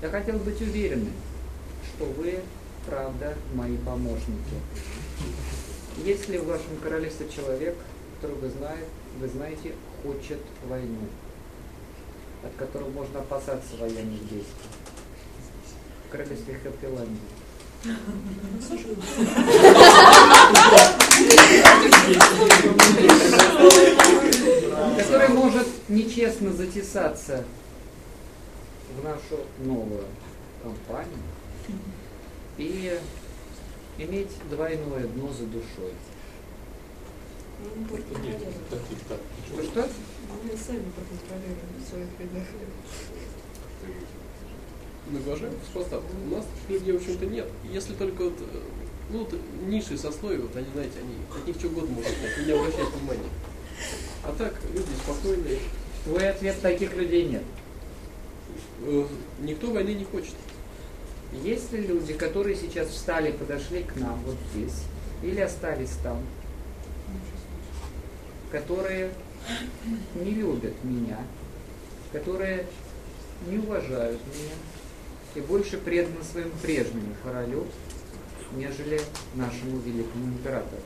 Я хотел быть уверенным, что вы, правда, мои помощники. Есть ли в вашем королевстве человек, который вы, знает, вы знаете, хочет войну, от которого можно опасаться военных действий? В королевстве Хэппиландии. Который может нечестно затесаться в нашу новую компанию и иметь двойное дно за душой. Что, что? Мы сами проконтролируем в своих рядах. Мы уважаем просто у нас людей, в общем-то, нет. Если только вот, э, ну, вот ниши сословия, вот они, знаете, они от них что угодно могут знать, не обращать внимания. А так, люди спокойные. Твой ответ таких людей нет. Э, никто войны не хочет. Есть ли люди, которые сейчас встали, подошли к нам вот здесь, или остались там, которые не любят меня, которые не уважают меня и больше преданы своему прежнему королю, нежели нашему великому императору.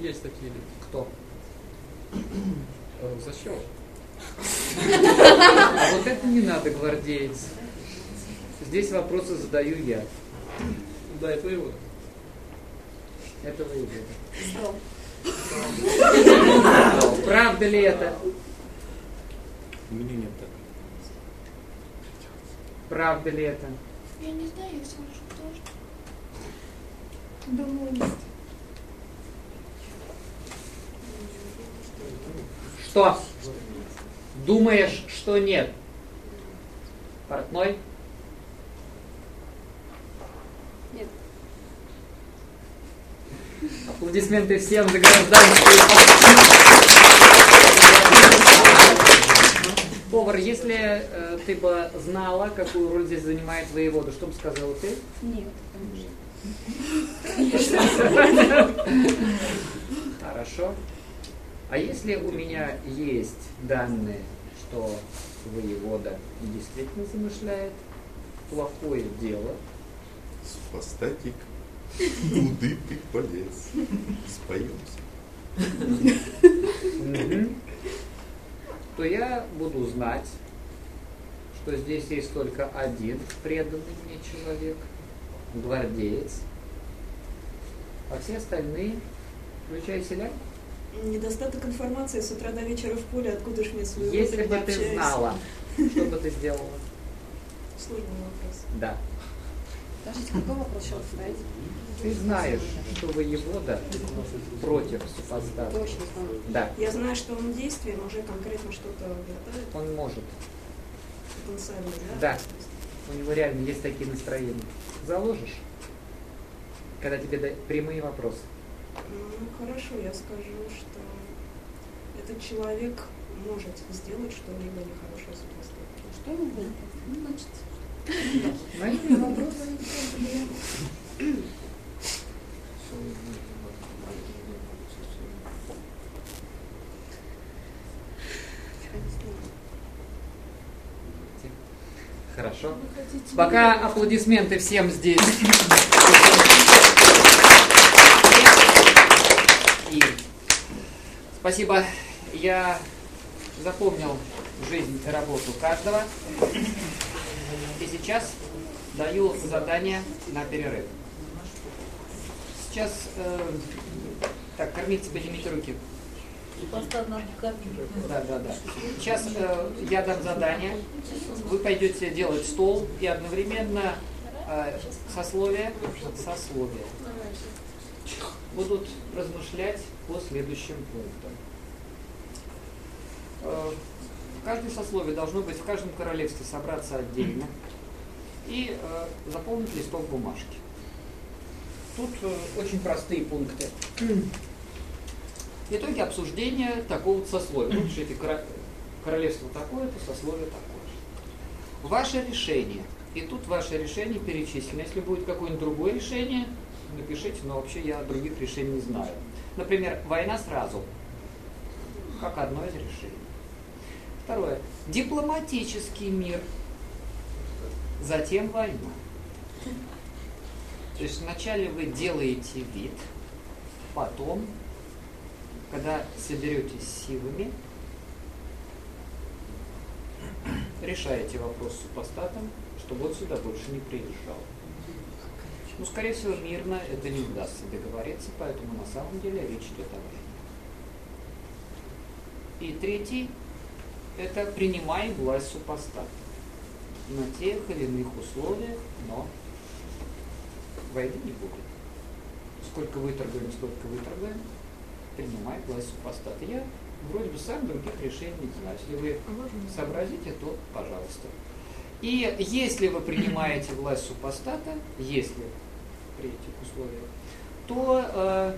Есть такие люди. Кто? А зачем? А вот это не надо, гвардеец. Здесь вопросы задаю я. Да, это его. Это воевода. Правда ли это? У меня нет так. Правда ли это? Я не знаю, я слышу тоже. Думаю, нет. Что? Думаешь, что нет? Портной? Нет. Аплодисменты всем за гражданскую. Повар, если э, ты бы знала, какую роль здесь занимает воевода, что бы сказала ты? Нет, Хорошо. А если у меня есть данные, что воевода действительно замышляет плохое дело, Супостатик, куды ты полез? Споемся. То я буду знать, что здесь есть только один преданный мне человек, гвардеец, а все остальные, включая селян, Недостаток информации с утра до вечера в поле, откуда ж мне своего если бы ты знала, что бы ты сделала? Сложный вопрос. Да. Подождите, какой вопрос еще ставить? Ты знаешь, что воевода против супостата. Точно знаю. Да, Я знаю, что он действие, но уже конкретно что-то готовит он может. потенциально, да? Да. У него реально есть такие настроения. Заложишь, когда тебе дают прямые вопросы. Ну, хорошо, я скажу, что этот человек может сделать что-либо нехорошее с поступком. Что вы будете? Ну, значит, Мои вопросы. Хорошо. Пока аплодисменты всем здесь. И спасибо. Я запомнил жизнь и работу каждого. И сейчас даю задание на перерыв. Сейчас, э, так, кормить поднимите руки. Да, да, да. Сейчас э, я дам задание. Вы пойдете делать стол и одновременно э, сословие, сословие будут размышлять по следующим пунктам. Э, в каждой сословии должно быть в каждом королевстве собраться отдельно и э, заполнить листок бумажки. Тут э, очень простые пункты. Итоги обсуждения такого сословия. Ну, пишите кора- королевство такое-то, сословие такое. Ваше решение. И тут ваше решение перечислено. Если будет какое-нибудь другое решение, напишите, но вообще я других решений не знаю. Например, война сразу. Как одно из решений. Второе. Дипломатический мир. затем война. То есть вначале вы делаете вид, потом, когда соберетесь силами, решаете вопрос с супостатом, чтобы он сюда больше не приезжал. Ну, скорее всего, мирно это не удастся договориться, поэтому на самом деле речь идет о войне. И третий – это принимай власть супостата на тех или иных условиях, но войны не будет. Сколько выторгуем, столько выторгуем, принимай власть супостата. Я вроде бы сам других решений не знаю. Если вы сообразите, то пожалуйста. И если вы принимаете власть супостата, если при этих условиях, то э,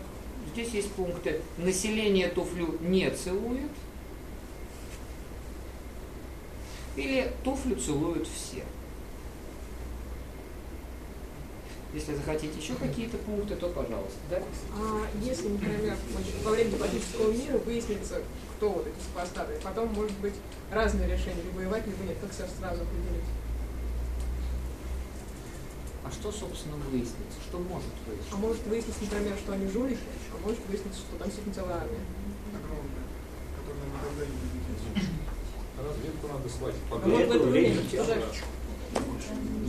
здесь есть пункты. Население туфлю не целует, или туфлю целуют все. Если захотите еще какие-то пункты, то пожалуйста. Да? А если, например, во время дипломатического мира выяснится, кто вот эти супостаты, потом может быть разные решения, либо воевать, либо нет, как сразу определить? А что, собственно, выяснится? Что может выясниться? А может выясниться, например, что они жулики, а может выясниться, что там действительно целая армия. огромная, которая никогда не будет. Разведку надо слать. А может в это время.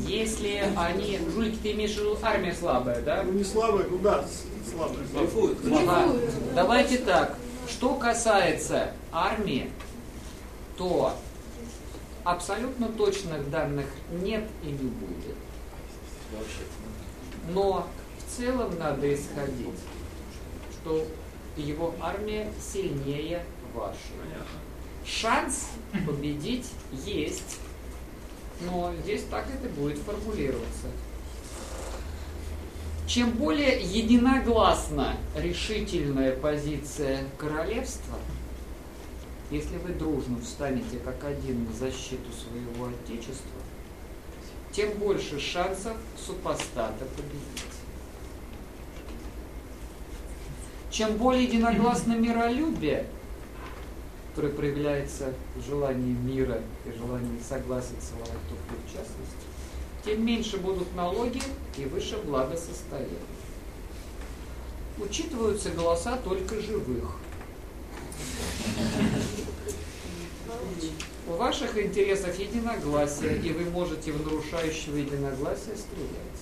Если они, жулики, ты имеешь в виду армия слабая, да? Ну не слабая, ну да, слабая. Ага. Давайте так. Что касается армии, то абсолютно точных данных нет и не будет. Но в целом надо исходить, что его армия сильнее вашей. Шанс победить есть, но здесь так это будет формулироваться. Чем более единогласно решительная позиция королевства, если вы дружно встанете как один на защиту своего отечества, тем больше шансов супостата победить. Чем более единогласно миролюбие, которое проявляется в желании мира и желании согласия целовать туфли в частности, тем меньше будут налоги и выше благосостояние. Учитываются голоса только живых. В ваших интересах единогласие, и вы можете в нарушающего единогласия стрелять.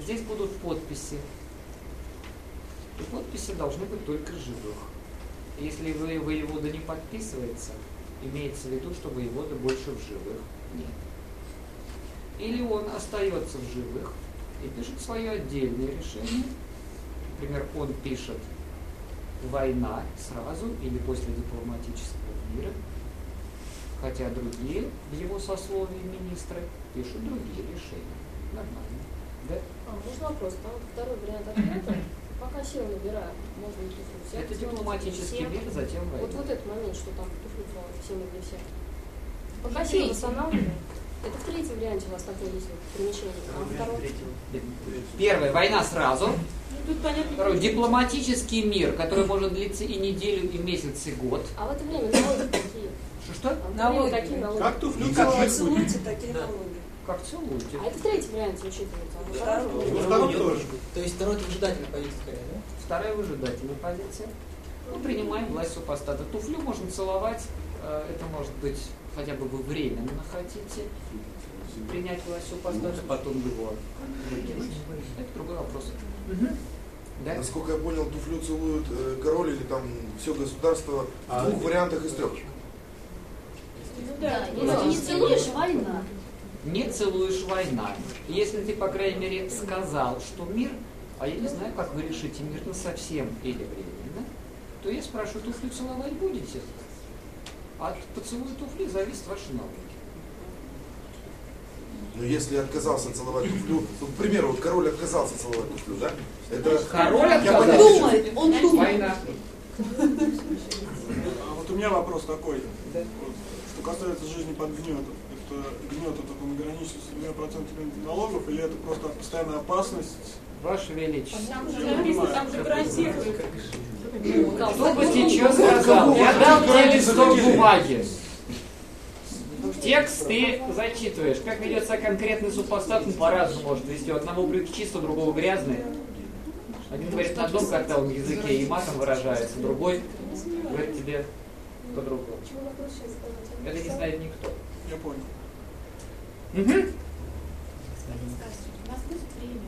Здесь будут подписи. И подписи должны быть только живых. Если вы, воевода не подписывается, имеется в виду, что воевода больше в живых нет. Или он остается в живых и пишет свое отдельное решение. Например, он пишет война сразу или после дипломатического мира, хотя другие в его сословии министры пишут другие решения. Нормально. Да? А, можно вопрос? Там вот второй вариант ответа. Пока силу набираем, можно ли туфлю взять? Это дипломатический мир, затем Вот, война. вот этот момент, что там туфлю целовать всем или всем. Пока силу восстанавливаем. Это в третьем варианте у вас такое есть вот примечание. А второй? Первое, война сразу. Ну, тут понятно. Второй, дипломатический мир, который может длиться и неделю, и месяц, и год. А в это время налоги какие? Что-что? А Налоги. какие налоги? Как туфлю Как целуете, такие налоги. Как целуете? А это в третьем варианте учитывается. А во втором Во втором тоже. То есть второй выжидательная позиция, скорее, да? Вторая выжидательная позиция. Мы принимаем власть супостата. Туфлю можно целовать, э, это может быть хотя бы вы временно хотите принять власть супостата, потом его выкинуть. Это другой вопрос. Да? Насколько я понял, туфлю целуют э, король или там все государство в двух вариантах из трех. Да, если не целуешь, война. Не целуешь война. Если ты, по крайней мере, сказал, что мир, а я не знаю, как вы решите, мирно совсем или временно, то я спрашиваю, туфлю целовать будете? От поцелуя туфли зависит ваши налоги. Но если отказался целовать туфлю, ну, к примеру, вот король отказался целовать туфлю, да? Это Король отказался? понял. Думает, он думает. Война. А вот у меня вопрос такой. Да. Вот, что касается жизни под гнетом. Это гнет этот он ограничен с двумя процентами налогов или это просто постоянная опасность? Ваше Величество. Там же гарантируют. Кто бы тебе что сказал? Я дал тебе листок бумаги. Текст ты зачитываешь. Как ведется конкретный супостат, он по-разному может вести. У одного брюки чисто, у другого грязные. Один говорит на одном картавом языке и матом выражается, другой говорит тебе по-другому. Это не знает никто. Я понял. Угу. Скажите, у нас будет время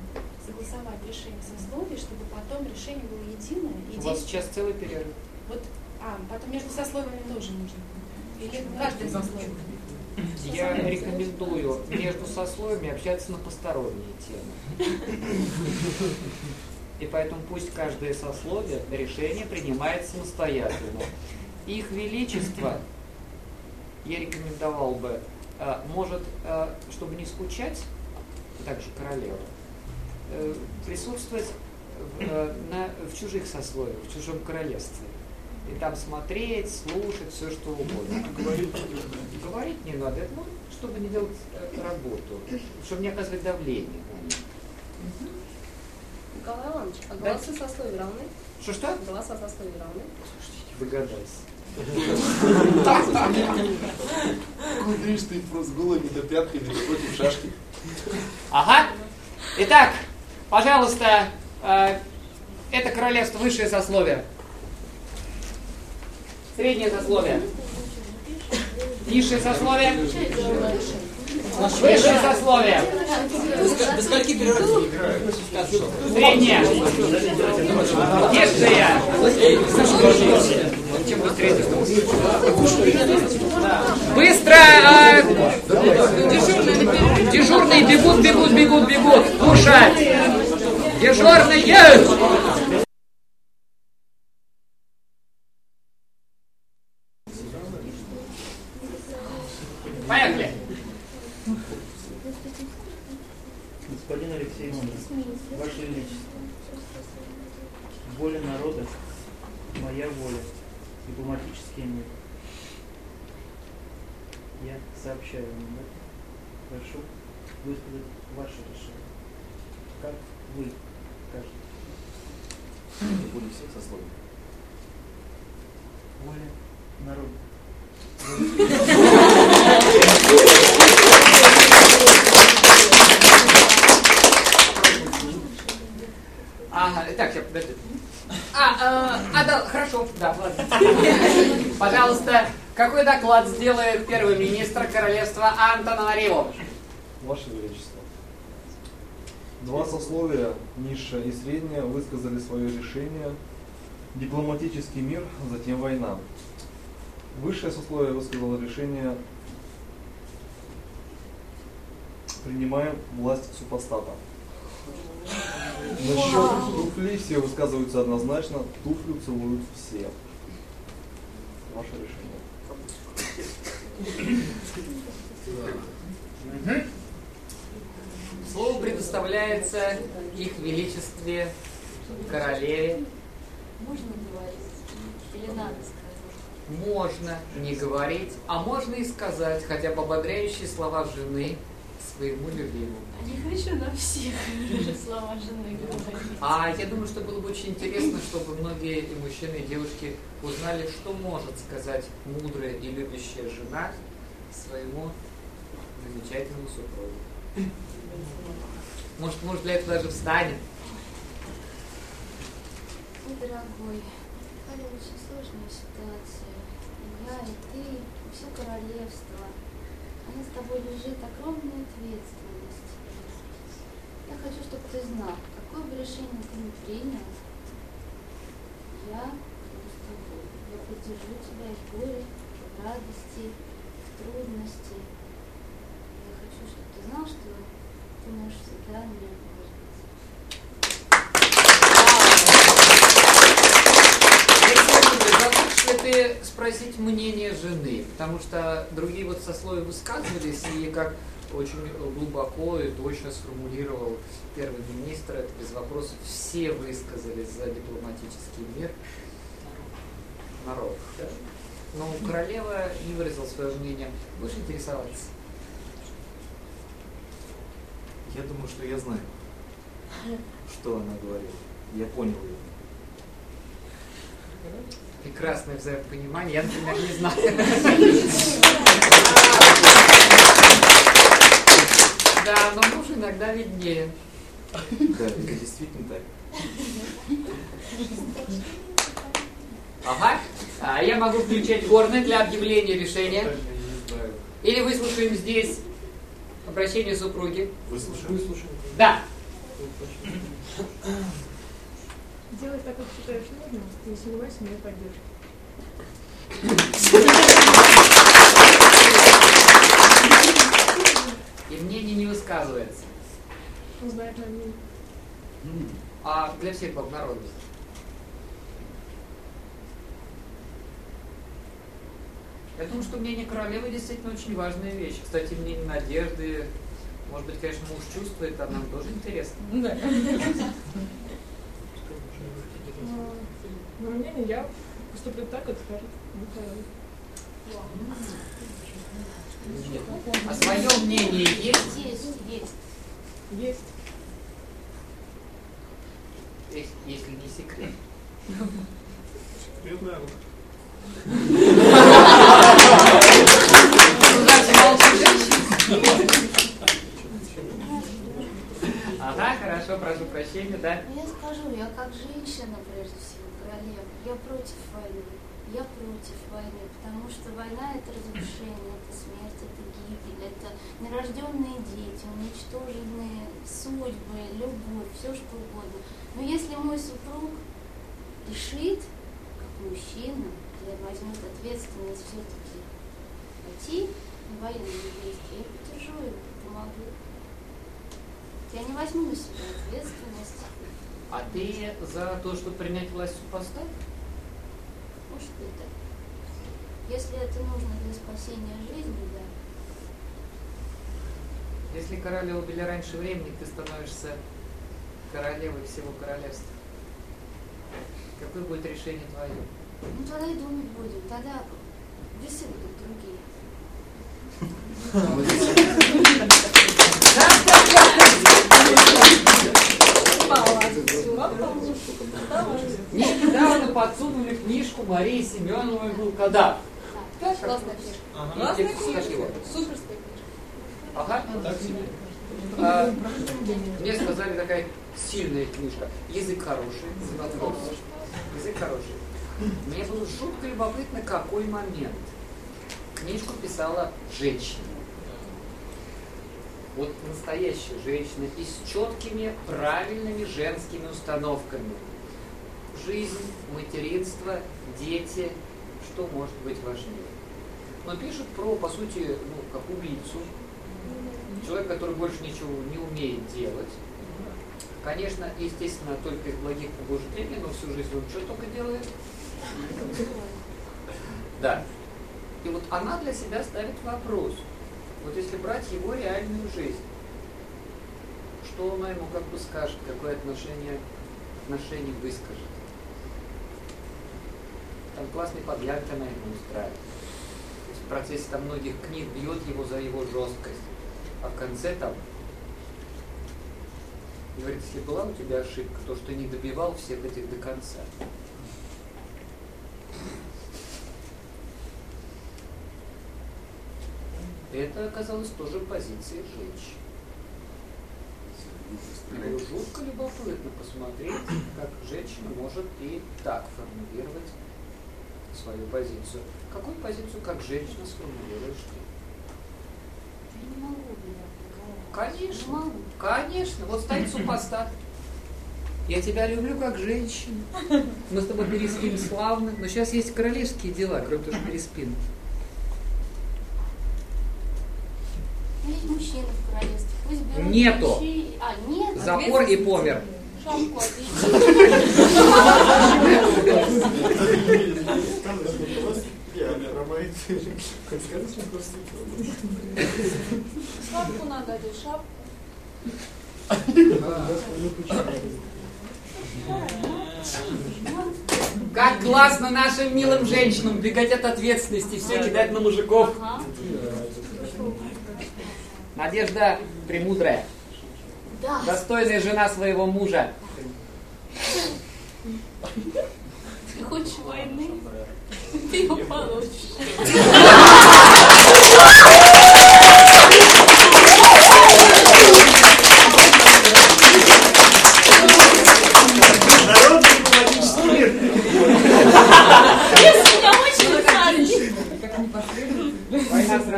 согласовать решение сословий, чтобы потом решение было единое и У вас сейчас целый перерыв. Вот, а, потом между сословиями тоже нужно. Или каждое сословие. Я рекомендую между сословиями общаться на посторонние темы. И поэтому пусть каждое сословие решение принимает самостоятельно. Их Величество, я рекомендовал бы, э, может, э, чтобы не скучать, также королева, присутствовать в, э, на, в чужих сословиях, в чужом королевстве. И там смотреть, слушать, все что угодно. Говорить не надо. Говорить не надо, это, ну, чтобы не делать э, работу, чтобы не оказывать давление на них. Николай Иванович, а Да. голосы сословий равны? Что-что? Голоса сословий равны? Догадайся. Кудришь ты просто голыми до пятками против шашки. Ага. Итак, пожалуйста, э, это королевство высшее сословие. Среднее сословие. Низшее сословие. Высшее сословие. До скольки? Среднее. Низшее. Быстро! Дежурные! Поехали! Господин Алексей Иванович, Ваше Величество, воля народа, моя воля, дипломатический мир. Я сообщаю вам об этом. Прошу высказать ваше решение. Как вы скажете? Более всех сословий. Воля народа. Ага, так, сейчас, подожди. А, а, а, да, хорошо, да, ладно. Пожалуйста, какой доклад сделает первый министр королевства Антанарио? Ваше Величество. Два сословия, низшее и среднее, высказали свое решение. Дипломатический мир, затем война. Высшее сословие высказало решение принимаем власть супостата. Насчет туфли все высказываются однозначно. Туфлю целуют все. Ваше решение. Слово предоставляется их величестве королеве. Можно говорить? Или надо сказать? Можно не говорить, а можно и сказать хотя бы ободряющие слова жены своему любимому. А не хочу на всех слова жены говорить. А я думаю, что было бы очень интересно, чтобы многие и мужчины, и девушки узнали, что может сказать мудрая и любящая жена своему замечательному супругу. Может, может для этого даже встанет. Ой, дорогой, такая очень сложная ситуация. И Я и ты, и все королевство. А на с тобой лежит огромная ответственность. Я хочу, чтобы ты знал, какое бы решение ты ни принял, я буду с тобой. Я поддержу тебя в горе, в радости, в трудности. Я хочу, чтобы ты знал, что ты можешь всегда меня положить. Захочешь ли ты спросить мнение жены? Потому что другие вот сословия высказывались, и как очень глубоко и точно сформулировал первый министр, это без вопросов, все высказались за дипломатический мир. Народ. Да? Но королева не выразила свое мнение. Будешь интересоваться? Я думаю, что я знаю, что она говорит. Я понял ее. Прекрасное взаимопонимание. Я, например, не знаю. Да, но муж иногда виднее. Да, это действительно так. Ага. А я могу включать горны для объявления решения. Или выслушаем здесь обращение супруги. Выслушаем. Да. Делай так, как считаешь нужным, не сомневайся, меня поддержишь. И мнение не высказывается. Он знает мое мнение. А для всех по народности. Я думаю, что мнение королевы действительно очень важная вещь. Кстати, мнение Надежды, может быть, конечно, муж чувствует, а нам тоже интересно. Мое мнение, я поступлю так, как скажет Михаил. А свое мнение есть? Есть, есть. Есть. Если, если не секрет. Секретная Ага, хорошо, прошу прощения, да? Я скажу, я как женщина, прежде всего, королева, я против войны. Я против войны, потому что война это разрушение, это смерть, это гибель, это нерожденные дети, уничтоженные судьбы, любовь, все что угодно. Но если мой супруг решит, как мужчина, или возьмет ответственность все-таки пойти на военные действия, я поддержу его, помогу. Я не возьму на себя ответственность. А ты за то, чтобы принять власть супостата? Может быть, да. Если это нужно для спасения жизни, да. Если короля убили раньше времени, ты становишься королевой всего королевства. Какое будет решение твое? Ну тогда и думать будем, тогда весы будут другие. Мне недавно подсунули книжку Марии Семеновой «Волкодав». Классная книжка. Классная книжка. Суперская книжка. Ага. Так себе. А, мне сказали, такая сильная книжка. Язык хороший. Язык хороший. Мне было жутко любопытно, какой момент. Книжку писала женщина. Вот настоящая женщина и с четкими, правильными женскими установками. Жизнь, материнство, дети, что может быть важнее. Но пишет про, по сути, ну, как убийцу, человек, который больше ничего не умеет делать. Конечно, естественно, только из благих побуждений, но всю жизнь он что только делает? Да. И вот она для себя ставит вопрос. Вот если брать его реальную жизнь, что она ему как бы скажет, какое отношение, отношение выскажет. Там классный подъярк она ему устраивает. В процессе там многих книг бьет его за его жесткость. А в конце там говорит, если была у тебя ошибка, то что не добивал всех этих до конца. Это оказалось тоже позицией женщин. Было жутко любопытно посмотреть, как женщина может и так формулировать свою позицию. Какую позицию как женщина сформулируешь ты? Я не могу. Конечно, Не могу. конечно. Вот стоит супостат. Я тебя люблю как женщину. Мы с тобой переспим славно. Но сейчас есть королевские дела, кроме того, что переспим. Есть мужчины в королевстве. Пусть берут Нету. А, нет? Запор и помер. Шапку надо одеть, шапку. Как классно нашим милым женщинам бегать от ответственности, все кидать на мужиков. Ага. Надежда премудрая, Да. достойная жена своего мужа. Ты хочешь войны? Ты ее получишь.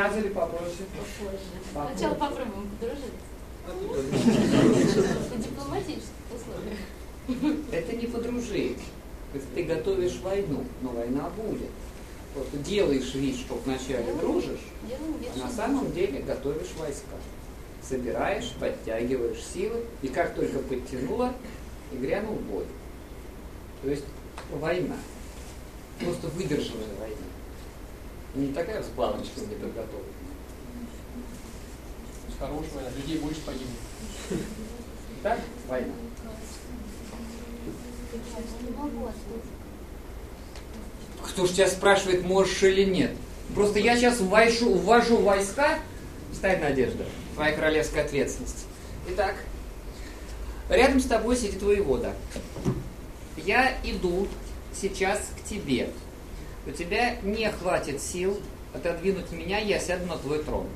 сейчас или попозже? Попозже. Попозже. Сначала попробуем подружиться. В дипломатических условиях. Это не подружить. То есть ты готовишь войну, но война будет. Вот ты делаешь вид, что вначале дружишь, Делаем вид, а на самом деле готовишь войска. Собираешь, подтягиваешь силы, и как только подтянула, и грянул бой. То есть война. Просто выдержанная война. Не такая с баночкой не подготовленная. Хорошая, людей больше погибнет. Так? Война. Я не могу ответить. Кто ж тебя спрашивает, можешь или нет? Просто я сейчас ввожу, ввожу войска, ставь надежда, твоя королевская ответственность. Итак, рядом с тобой сидит воевода. Я иду сейчас к тебе. У тебя не хватит сил отодвинуть меня, я сяду на твой трон.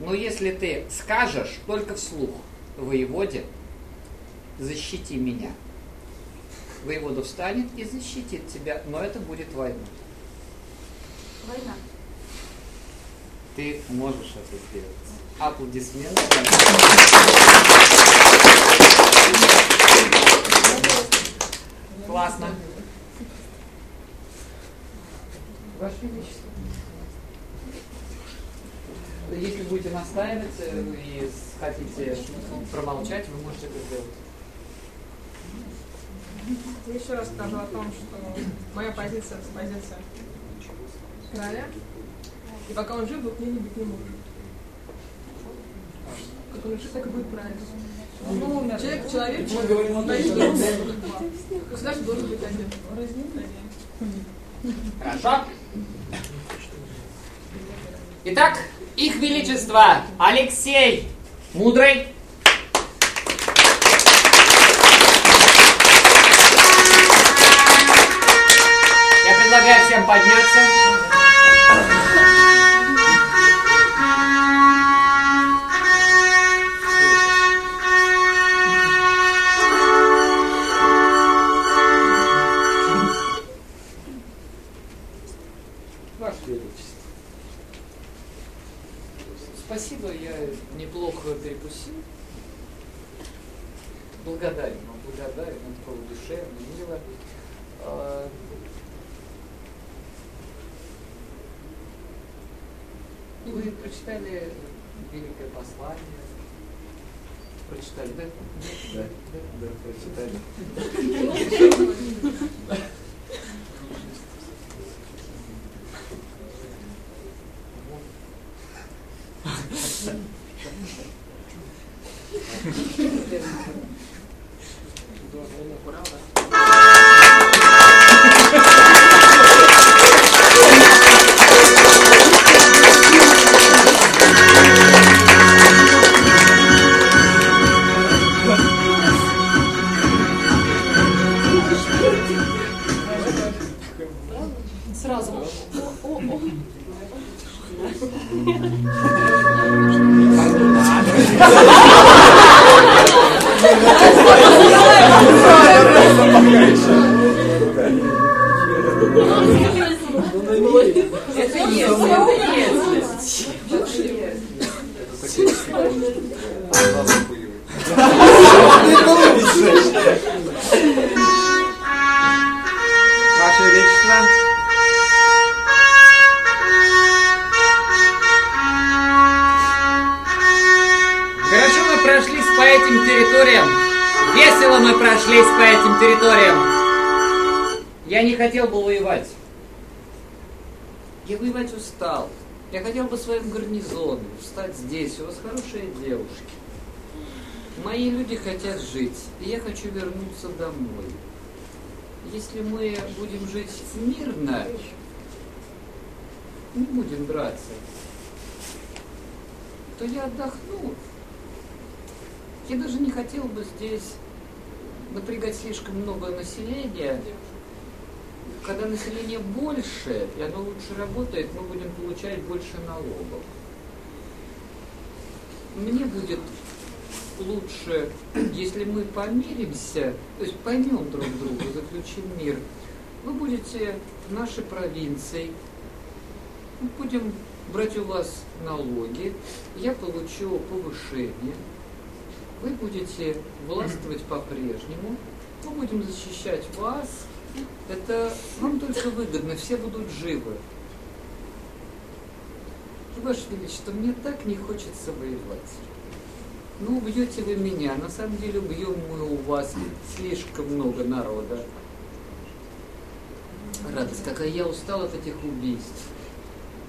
Но если ты скажешь только вслух воеводе, защити меня. Воевода встанет и защитит тебя, но это будет война. Война. Ты можешь это сделать. Аплодисменты. Классно. Ваше Величество. Если будете настаивать э, и хотите промолчать, вы можете это сделать. Я еще раз скажу о том, что моя позиция это позиция короля. И пока он жив, двух мнений быть не может. Как он жив, так и будет правильно. Ну, человек, человек, Мы говорим о том. Государство должен быть один. Хорошо. Итак, их величество Алексей Мудрый. Предлагаю всем подняться. Прочитали великое послание? Прочитали, да? Да, да, да, прочитали. Сразу. Это есть, это есть. Я хотел бы своим гарнизоном встать здесь. У вас хорошие девушки. Мои люди хотят жить, и я хочу вернуться домой. Если мы будем жить мирно, не будем драться, то я отдохну. Я даже не хотел бы здесь напрягать слишком много населения. Когда население больше, и оно лучше работает, мы будем получать больше налогов. Мне будет лучше, если мы помиримся, то есть поймем друг друга, заключим мир. Вы будете в нашей провинции, мы будем брать у вас налоги, я получу повышение, вы будете властвовать по-прежнему, мы будем защищать вас, это вам только выгодно, все будут живы. Ваше Величество, мне так не хочется воевать. Ну, убьете вы меня, на самом деле убьем мы у вас слишком много народа. Радость, какая я устал от этих убийств.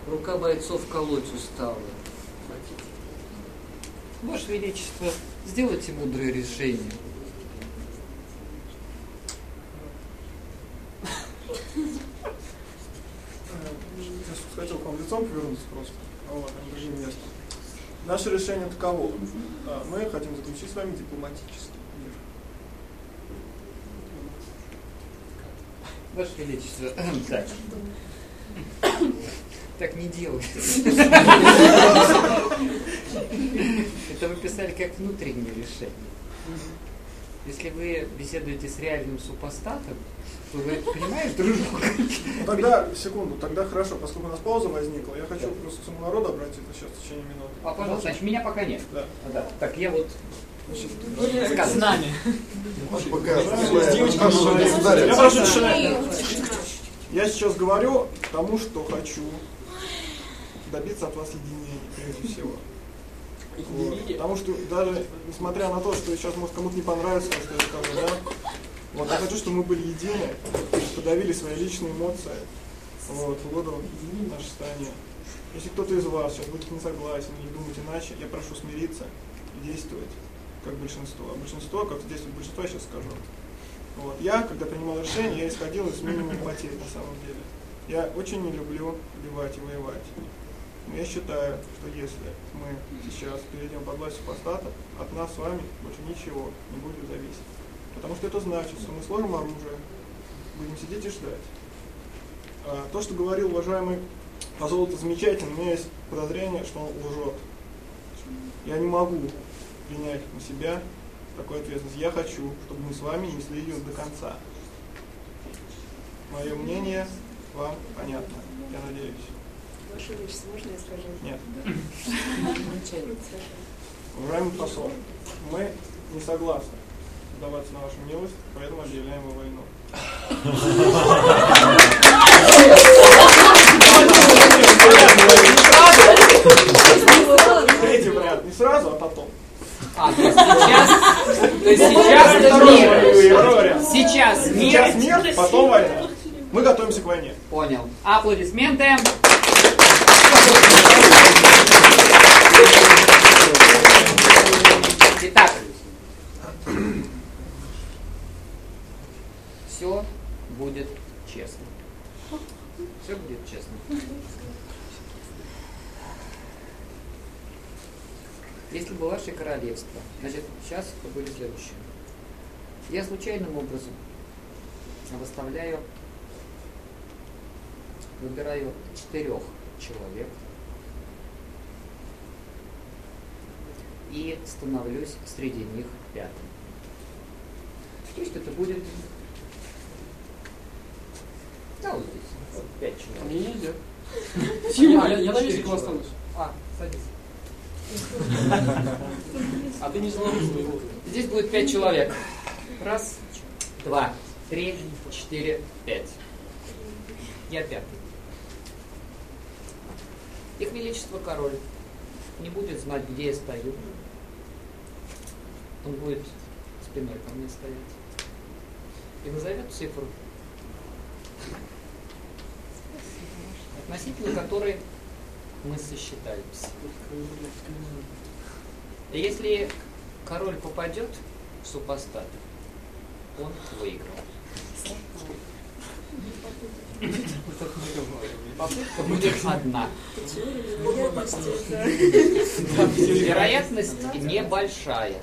Рука бойцов колоть устала. Ваше Величество, сделайте мудрое решение. Я хотел к вам повернуться просто, вот, а не другим местом. Наше решение таково. А, Мы хотим заключить с вами дипломатический мир. Ваше Величество, так. Так не делайте. Это вы писали как внутреннее решение. Если вы беседуете с реальным супостатом, то вы понимаешь, дружок? Ну, Тогда, секунду, тогда хорошо, поскольку у нас пауза возникла, я хочу просто к своему народу обратиться сейчас в течение минуты. А, пожалуйста, значит, меня пока нет. Да. да. Так, я вот Значит, с нами. Пока. Я прошу тишины. Я сейчас говорю тому, что хочу добиться от вас единения, прежде всего. Вот. Потому что даже несмотря на то, что сейчас может кому-то не понравится, то, что я скажу, да, вот я хочу, чтобы мы были едины, подавили свои личные эмоции, вот, в угоду наше состояние. Если кто-то из вас сейчас будет не согласен или думать иначе, я прошу смириться и действовать как большинство. А большинство, как действует большинство, я сейчас скажу. Вот. Я, когда принимал решение, я исходил из минимума потерь на самом деле. Я очень не люблю убивать и воевать. Но я считаю, что если мы сейчас перейдем под власть супостата, от нас с вами больше ничего не будет зависеть. Потому что это значит, что мы сложим оружие, будем сидеть и ждать. А, то, что говорил уважаемый посол, это замечательно. У меня есть подозрение, что он лжет. Я не могу принять на себя такую ответственность. Я хочу, чтобы мы с вами несли ее до конца. Мое мнение вам понятно, я надеюсь. Ваше Величество, можно я скажу? Нет. Уважаемый посол, мы не согласны сдаваться на вашу милость, поэтому объявляем войну. Третий вариант. Не сразу, а потом. А, то есть сейчас, то есть сейчас Второй мир. Сейчас Сейчас мир, потом война. Мы готовимся к войне. Понял. Аплодисменты. Итак, все будет честно. Все будет честно. Если бы ваше королевство, значит, сейчас будет следующее. Я случайным образом выставляю, выбираю четырех человек и становлюсь среди них пятым. То есть это будет да, вот здесь, вот, пять человек. Мне нельзя. Почему? А, я, я на визике останусь. А, садись. А ты не заложишь своего. Здесь будет пять человек. Раз, два, три, четыре, пять. Я пятый. Их Величество Король не будет знать, где я стою. Он будет спиной ко мне стоять. И назовет цифру, относительно которой мы сосчитаемся. И если король попадет в супостат, он выиграл. Будет одна. Вероятность небольшая.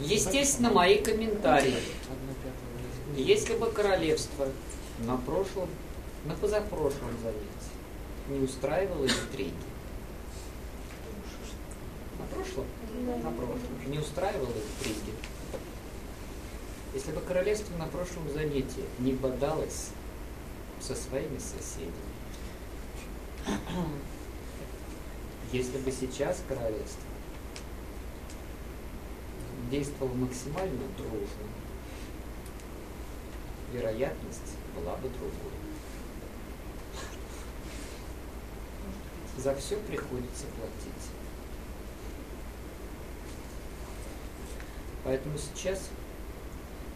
Естественно, мои комментарии. Если бы королевство на прошлом, на позапрошлом занятии не устраивало интриги, на прошлом, на прошлом не устраивало интриги, если бы королевство на прошлом занятии не бодалось со своими соседями, Если бы сейчас королевство действовало максимально дружно, вероятность была бы другой. За все приходится платить. Поэтому сейчас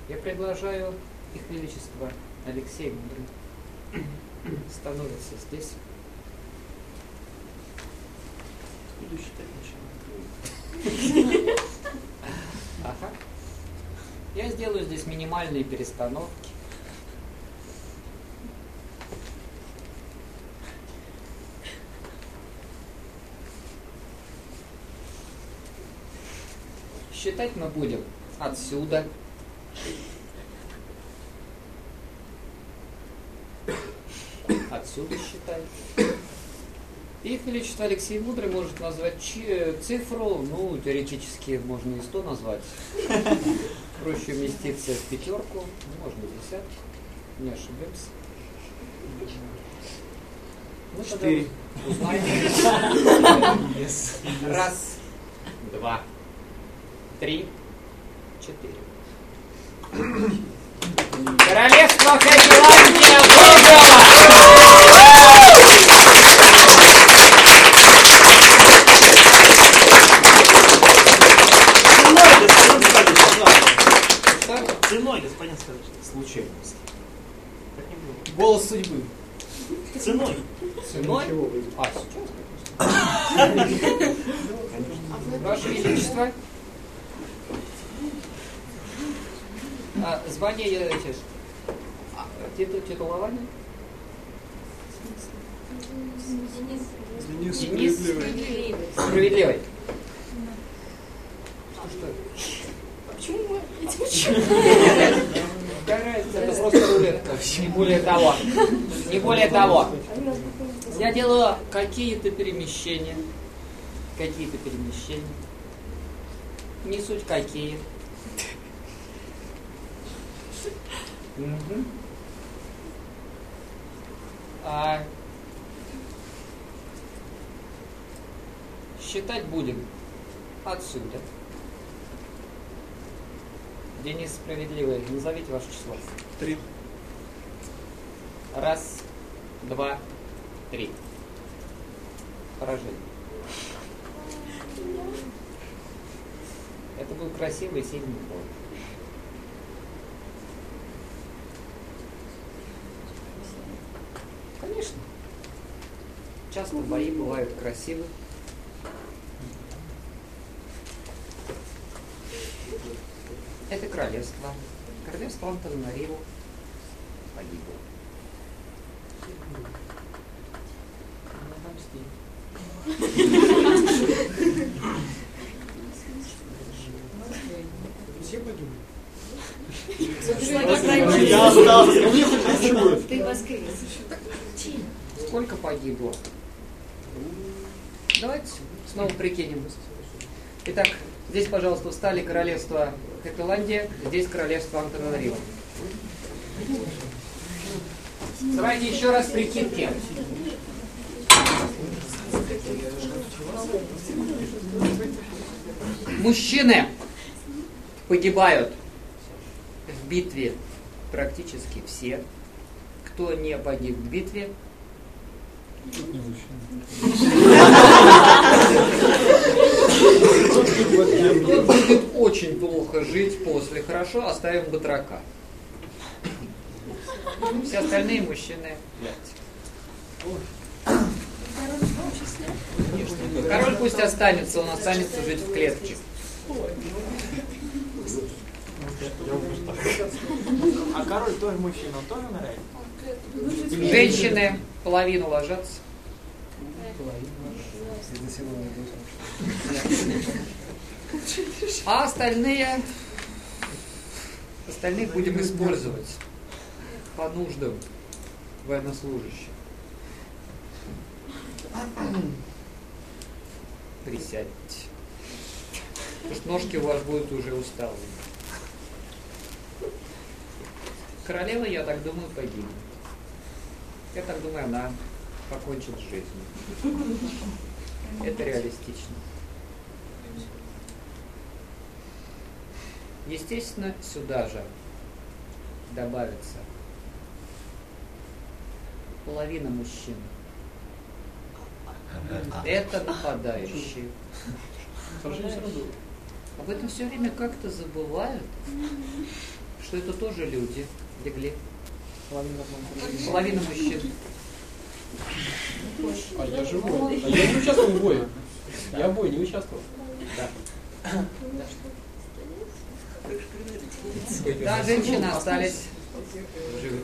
я приглашаю их величество Алексей Мудрый становится здесь. Буду считать начало. Ага. Я сделаю здесь минимальные перестановки. Считать мы будем отсюда. Считай. Их Величество Алексей Мудрый может назвать чи- цифру, ну, теоретически можно и 100 назвать. Проще уместиться в пятерку, ну, можно в десятку, не ошибемся. Ну, Четыре. Yes. Раз, два, три, четыре. Королевство Хакеландия Ценой, господин Скажич. Случайность. Так не было. Голос судьбы. Ценой. Ценой? А, сейчас, Ваше Величество. А, звание я эти, а, титу, титулование? Денис Денис Справедливый. Справедливый. Почему мы Какая разница, это просто рулетка, не более того. Не более того. Я делаю какие-то перемещения. Какие-то перемещения. Не суть какие. Мгм. А, считать будем отсюда. Денис Справедливый, назовите ваше число. Три. Раз, два, три. Поражение. Это был красивый сильный бой. Конечно. Часто бои бывают красивы. Это королевство. Королевство Антанариву погибло. Все погибли. Я остался. Мне хоть ничего. Ты воскрес. Сколько погибло? Давайте снова прикинем. Итак, здесь, пожалуйста, встали королевство Хепиландия, здесь королевство Антанарива. Давайте еще раз прикидки. Мужчины погибают в битве практически все. Кто не погиб в битве, тот будет очень плохо жить после. Хорошо, оставим батрака. Все остальные мужчины, блядь. Король пусть останется, он останется жить в клетке. А король тоже мужчина, он тоже умирает? Женщины половину ложатся. А остальные, остальных будем использовать по нуждам военнослужащих. Присядьте. Потому что ножки у вас будут уже усталые. Королева, я так думаю, погибнет. Я так думаю, она покончит с жизнью. Это реалистично. Естественно, сюда же добавится половина мужчин. Это нападающие. Об этом все время как-то забывают, что это тоже люди. Легли. Половина, половина мужчин. А я живой. А я не участвовал в бое. Я в бое не участвовал. Да. Да, женщины остались живы.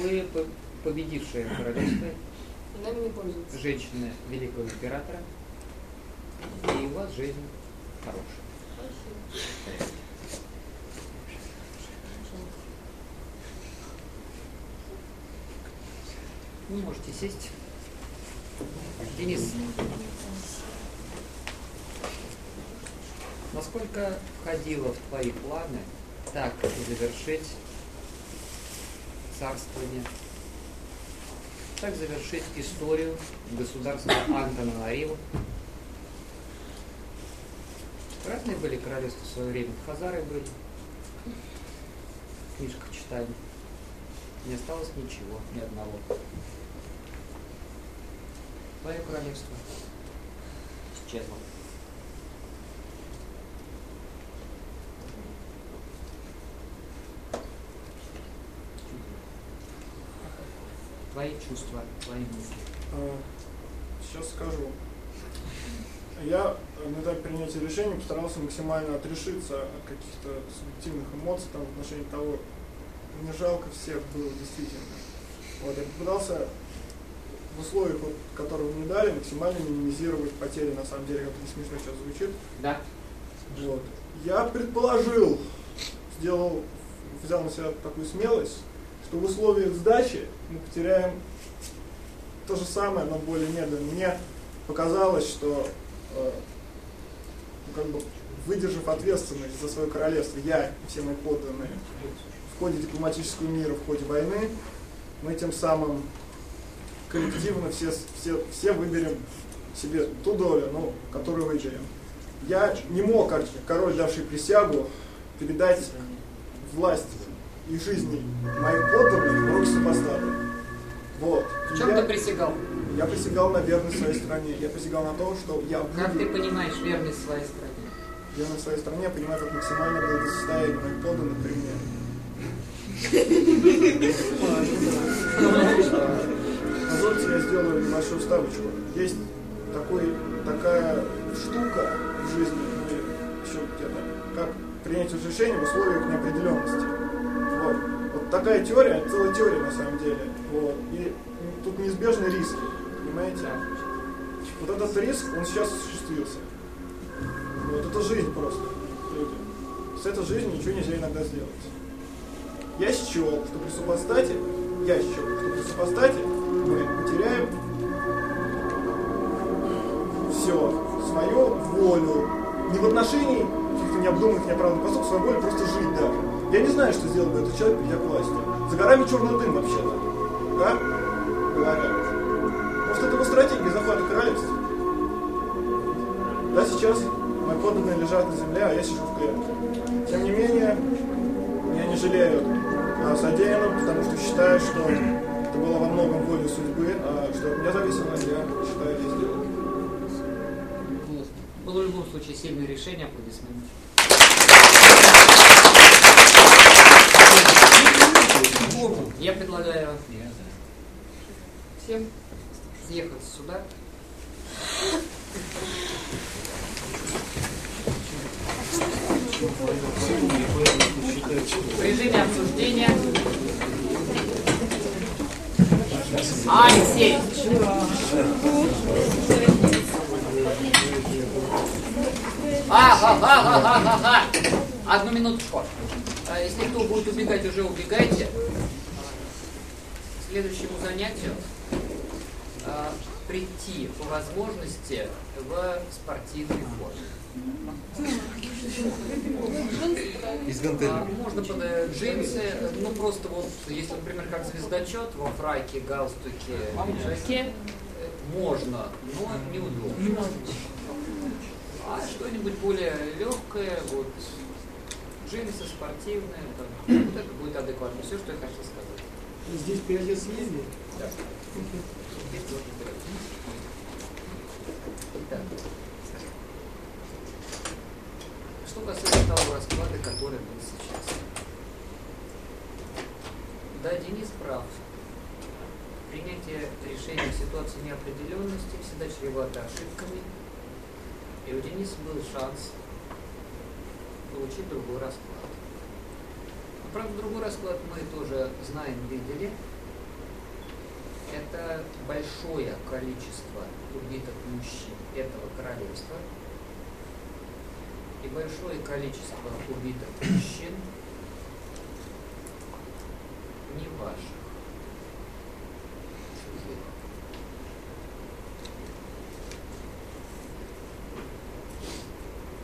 Вы победившие королевство, женщины великого императора, и у вас жизнь хорошая. Вы можете сесть. Денис, насколько входило в твои планы так завершить царствование, так завершить историю государства Антананариву. Разные были королевства в свое время. Хазары были. В книжках читали. Не осталось ничего, ни одного. Твое королевство исчезло. Твои чувства, твои мысли. А, сейчас скажу. Я на этапе принятия решения постарался максимально отрешиться от каких-то субъективных эмоций там, в отношении того, мне жалко всех было действительно. Вот, я попытался в условиях, вот, которые вы мне дали, максимально минимизировать потери, на самом деле, как это смешно сейчас звучит. Да. Вот. Я предположил, сделал, взял на себя такую смелость, что в условиях сдачи мы потеряем то же самое, но более медленно. Мне показалось, что э, ну, как бы выдержав ответственность за свое королевство, я и все мои подданные, в ходе дипломатического мира, в ходе войны, мы тем самым коллективно все, все, все выберем себе ту долю, ну, которую выберем. Я не мог, король, давший присягу, передать власть и жизни моих подданных в руки супостата. Вот. В чем я, ты присягал? Я присягал на верность своей стране. Я присягал на то, что я буду... Как ты понимаешь верность своей стране? Верность своей стране я понимаю, как максимально благосостояние моих подданных при мне. Позвольте, я сделаю небольшую ставочку. Есть такой, такая штука в жизни, или еще где-то, как принятие решений в условиях неопределенности. Вот. вот такая теория, целая теория на самом деле. Вот. И тут неизбежный риск, понимаете? Вот этот риск, он сейчас осуществился. Вот это жизнь просто, люди. С этой жизнью ничего нельзя иногда сделать. Я счел, что при супостате, я счел, что при супостате мы потеряем все, свою волю. Не в отношении каких-то необдуманных, неоправданных поступков, свою волю просто жить даже. Я не знаю, что сделал бы этот человек, придя к власти. За горами черный дым вообще-то. Да? Говорят. Может, это его стратегия захвата королевства. Да, сейчас мои подданные лежат на земле, а я сижу в клетке. Тем не менее, я не жалею о содеянном, потому что считаю, что было во многом волей судьбы, а что от меня зависело, я считаю, я сделал. Было в любом случае сильное решение, аплодисменты. Я предлагаю всем съехать сюда. В режиме обсуждения. А, Алексей. Ага, Одну минуточку. А если кто будет убегать, уже убегайте. К следующему занятию а, прийти по возможности в спортивной форме. Из А, гантелей. можно под э, джинсы, ну просто вот, если, например, как звездочет во фраке, галстуке, пиджаке, э, можно, но неудобно. А что-нибудь более легкое, вот джинсы спортивные, там, вот это будет адекватно. Все, что я хотел сказать. Здесь переезд съездили? Да. Итак, что касается того расклада, который был сейчас. Да, Денис прав. Принятие решения в ситуации неопределенности всегда чревато ошибками. И у Дениса был шанс получить другой расклад. Но, правда, другой расклад мы тоже знаем, видели. Это большое количество убитых мужчин этого королевства и большое количество убитых мужчин не ваших.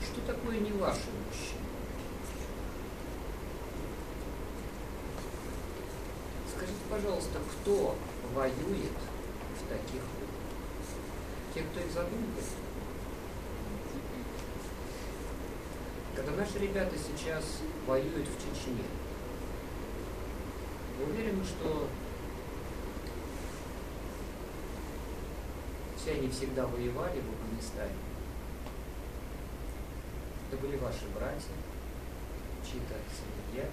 Что такое не ваши мужчины? Скажите, пожалуйста, кто воюет в таких? Те, кто их задумывает? Когда наши ребята сейчас воюют в Чечне, вы уверены, что все они всегда воевали в Афганистане? Это были ваши братья, чьи-то сыновья,